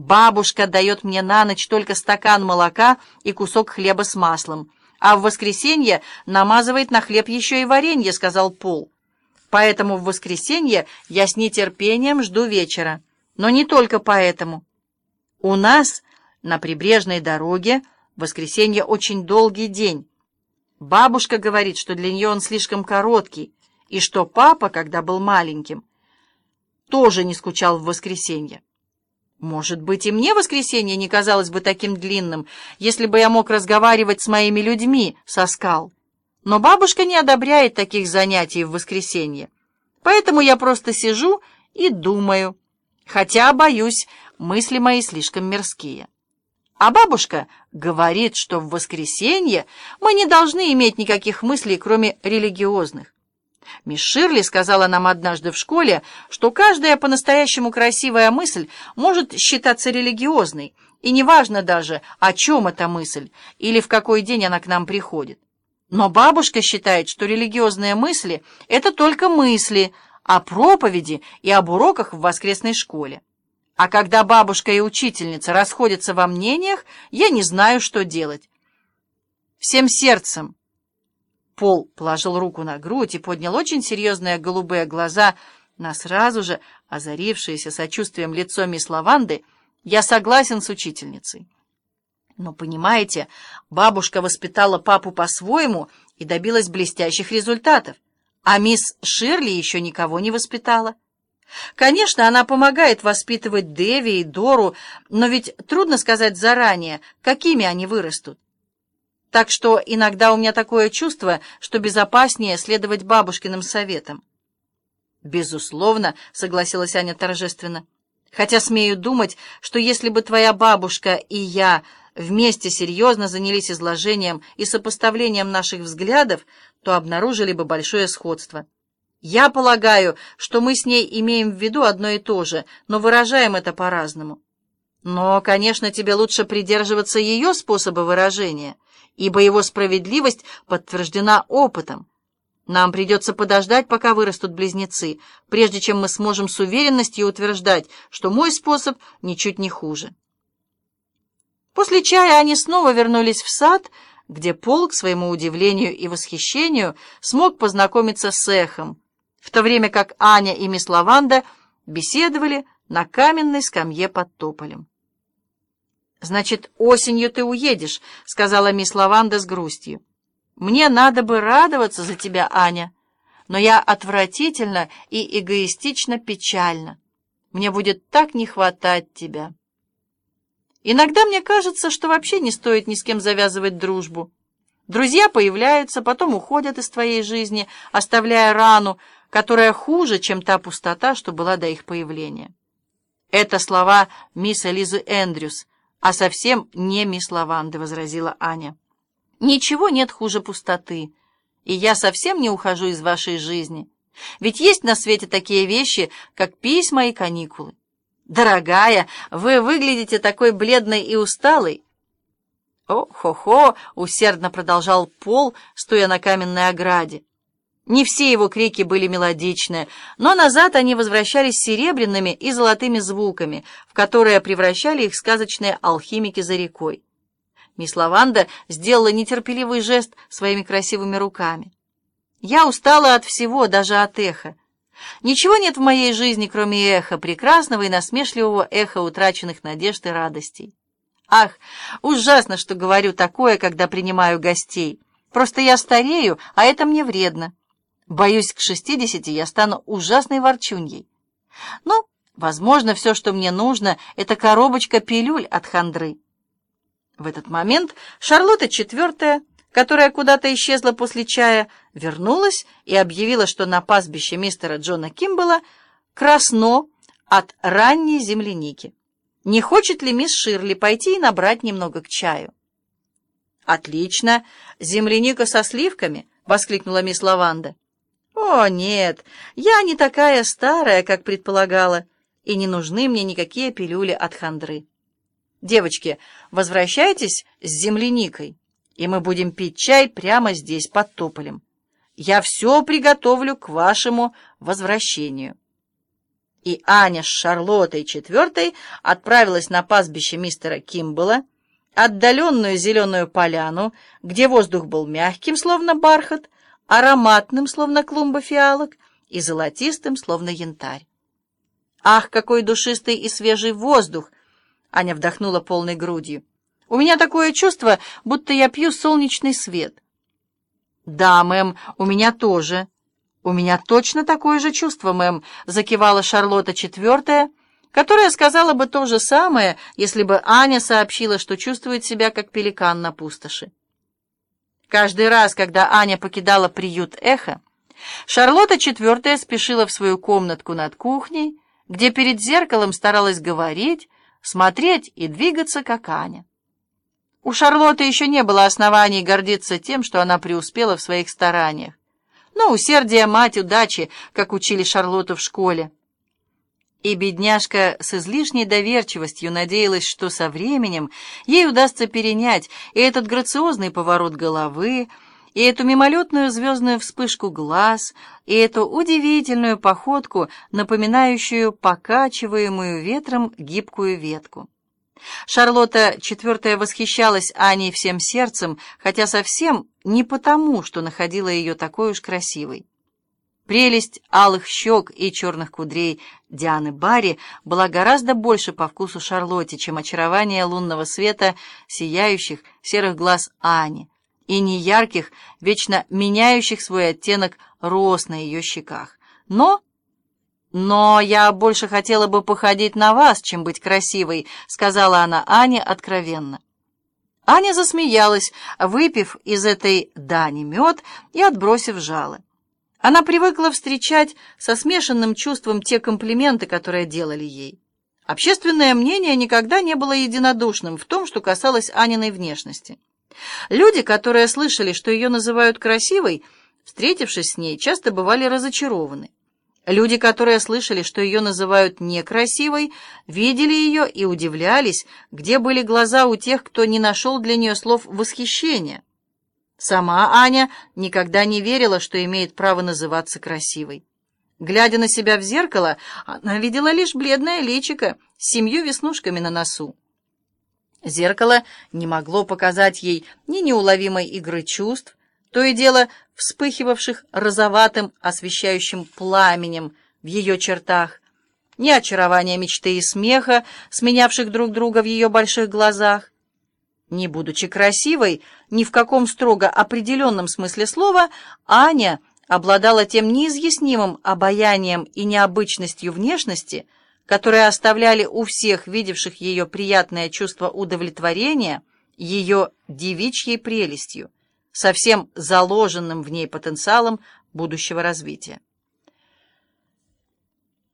Бабушка дает мне на ночь только стакан молока и кусок хлеба с маслом, а в воскресенье намазывает на хлеб еще и варенье, сказал Пол. Поэтому в воскресенье я с нетерпением жду вечера. Но не только поэтому. У нас на прибрежной дороге воскресенье очень долгий день. Бабушка говорит, что для нее он слишком короткий, и что папа, когда был маленьким, тоже не скучал в воскресенье. Может быть, и мне воскресенье не казалось бы таким длинным, если бы я мог разговаривать с моими людьми со скал. Но бабушка не одобряет таких занятий в воскресенье. Поэтому я просто сижу и думаю, хотя, боюсь, мысли мои слишком мирские. А бабушка говорит, что в воскресенье мы не должны иметь никаких мыслей, кроме религиозных. Мисс Ширли сказала нам однажды в школе, что каждая по-настоящему красивая мысль может считаться религиозной, и неважно даже, о чем эта мысль или в какой день она к нам приходит. Но бабушка считает, что религиозные мысли — это только мысли о проповеди и об уроках в воскресной школе. А когда бабушка и учительница расходятся во мнениях, я не знаю, что делать. Всем сердцем Пол положил руку на грудь и поднял очень серьезные голубые глаза на сразу же озарившееся сочувствием лицо мисс Лаванды. «Я согласен с учительницей». Но, понимаете, бабушка воспитала папу по-своему и добилась блестящих результатов, а мисс Ширли еще никого не воспитала. Конечно, она помогает воспитывать Дэви и Дору, но ведь трудно сказать заранее, какими они вырастут. Так что иногда у меня такое чувство, что безопаснее следовать бабушкиным советам. «Безусловно», — согласилась Аня торжественно. «Хотя смею думать, что если бы твоя бабушка и я вместе серьезно занялись изложением и сопоставлением наших взглядов, то обнаружили бы большое сходство. Я полагаю, что мы с ней имеем в виду одно и то же, но выражаем это по-разному. Но, конечно, тебе лучше придерживаться ее способа выражения» ибо его справедливость подтверждена опытом. Нам придется подождать, пока вырастут близнецы, прежде чем мы сможем с уверенностью утверждать, что мой способ ничуть не хуже. После чая они снова вернулись в сад, где Пол, к своему удивлению и восхищению, смог познакомиться с эхом, в то время как Аня и мисс Лаванда беседовали на каменной скамье под тополем. «Значит, осенью ты уедешь», — сказала мисс Лаванда с грустью. «Мне надо бы радоваться за тебя, Аня, но я отвратительно и эгоистично печальна. Мне будет так не хватать тебя». Иногда мне кажется, что вообще не стоит ни с кем завязывать дружбу. Друзья появляются, потом уходят из твоей жизни, оставляя рану, которая хуже, чем та пустота, что была до их появления. Это слова мисс Элизы Эндрюс, «А совсем не мисс Лаванды», — возразила Аня. «Ничего нет хуже пустоты, и я совсем не ухожу из вашей жизни. Ведь есть на свете такие вещи, как письма и каникулы. Дорогая, вы выглядите такой бледной и усталой». «О-хо-хо!» — усердно продолжал Пол, стоя на каменной ограде. Не все его крики были мелодичны, но назад они возвращались серебряными и золотыми звуками, в которые превращали их сказочные алхимики за рекой. Мисс Лаванда сделала нетерпеливый жест своими красивыми руками. «Я устала от всего, даже от эха. Ничего нет в моей жизни, кроме эха, прекрасного и насмешливого эха утраченных надежд и радостей. Ах, ужасно, что говорю такое, когда принимаю гостей. Просто я старею, а это мне вредно». Боюсь, к шестидесяти я стану ужасной ворчуньей. Ну, возможно, все, что мне нужно, это коробочка пилюль от хандры. В этот момент Шарлотта четвертая, которая куда-то исчезла после чая, вернулась и объявила, что на пастбище мистера Джона Кимбала красно от ранней земляники. Не хочет ли мисс Ширли пойти и набрать немного к чаю? «Отлично! Земляника со сливками!» — воскликнула мисс Лаванда. «О, нет, я не такая старая, как предполагала, и не нужны мне никакие пилюли от хандры. Девочки, возвращайтесь с земляникой, и мы будем пить чай прямо здесь, под тополем. Я все приготовлю к вашему возвращению». и Аня с Шарлоттой четвертой отправилась на пастбище мистера Кимбела, отдаленную зеленую поляну, где воздух был мягким, словно бархат, ароматным, словно клумба фиалок, и золотистым, словно янтарь. «Ах, какой душистый и свежий воздух!» Аня вдохнула полной грудью. «У меня такое чувство, будто я пью солнечный свет». «Да, мэм, у меня тоже». «У меня точно такое же чувство, мэм», — закивала Шарлотта четвертая, которая сказала бы то же самое, если бы Аня сообщила, что чувствует себя как пеликан на пустоши. Каждый раз, когда Аня покидала приют «Эхо», Шарлотта четвертая спешила в свою комнатку над кухней, где перед зеркалом старалась говорить, смотреть и двигаться, как Аня. У Шарлотты еще не было оснований гордиться тем, что она преуспела в своих стараниях. Но усердие мать удачи, как учили Шарлотту в школе. И бедняжка с излишней доверчивостью надеялась, что со временем ей удастся перенять и этот грациозный поворот головы, и эту мимолетную звездную вспышку глаз, и эту удивительную походку, напоминающую покачиваемую ветром гибкую ветку. Шарлотта четвертая восхищалась Аней всем сердцем, хотя совсем не потому, что находила ее такой уж красивой. Прелесть алых щек и черных кудрей Дианы Барри была гораздо больше по вкусу Шарлотте, чем очарование лунного света сияющих серых глаз Ани и неярких, вечно меняющих свой оттенок роз на ее щеках. Но «Но я больше хотела бы походить на вас, чем быть красивой», — сказала она Ане откровенно. Аня засмеялась, выпив из этой дани мед и отбросив жало. Она привыкла встречать со смешанным чувством те комплименты, которые делали ей. Общественное мнение никогда не было единодушным в том, что касалось Аниной внешности. Люди, которые слышали, что ее называют красивой, встретившись с ней, часто бывали разочарованы. Люди, которые слышали, что ее называют некрасивой, видели ее и удивлялись, где были глаза у тех, кто не нашел для нее слов восхищения. Сама Аня никогда не верила, что имеет право называться красивой. Глядя на себя в зеркало, она видела лишь бледное личико с семью веснушками на носу. Зеркало не могло показать ей ни неуловимой игры чувств, то и дело вспыхивавших розоватым освещающим пламенем в ее чертах, ни очарования мечты и смеха, сменявших друг друга в ее больших глазах. Не будучи красивой, ни в каком строго определенном смысле слова, Аня обладала тем неизъяснимым обаянием и необычностью внешности, которые оставляли у всех видевших ее приятное чувство удовлетворения, ее девичьей прелестью со всем заложенным в ней потенциалом будущего развития.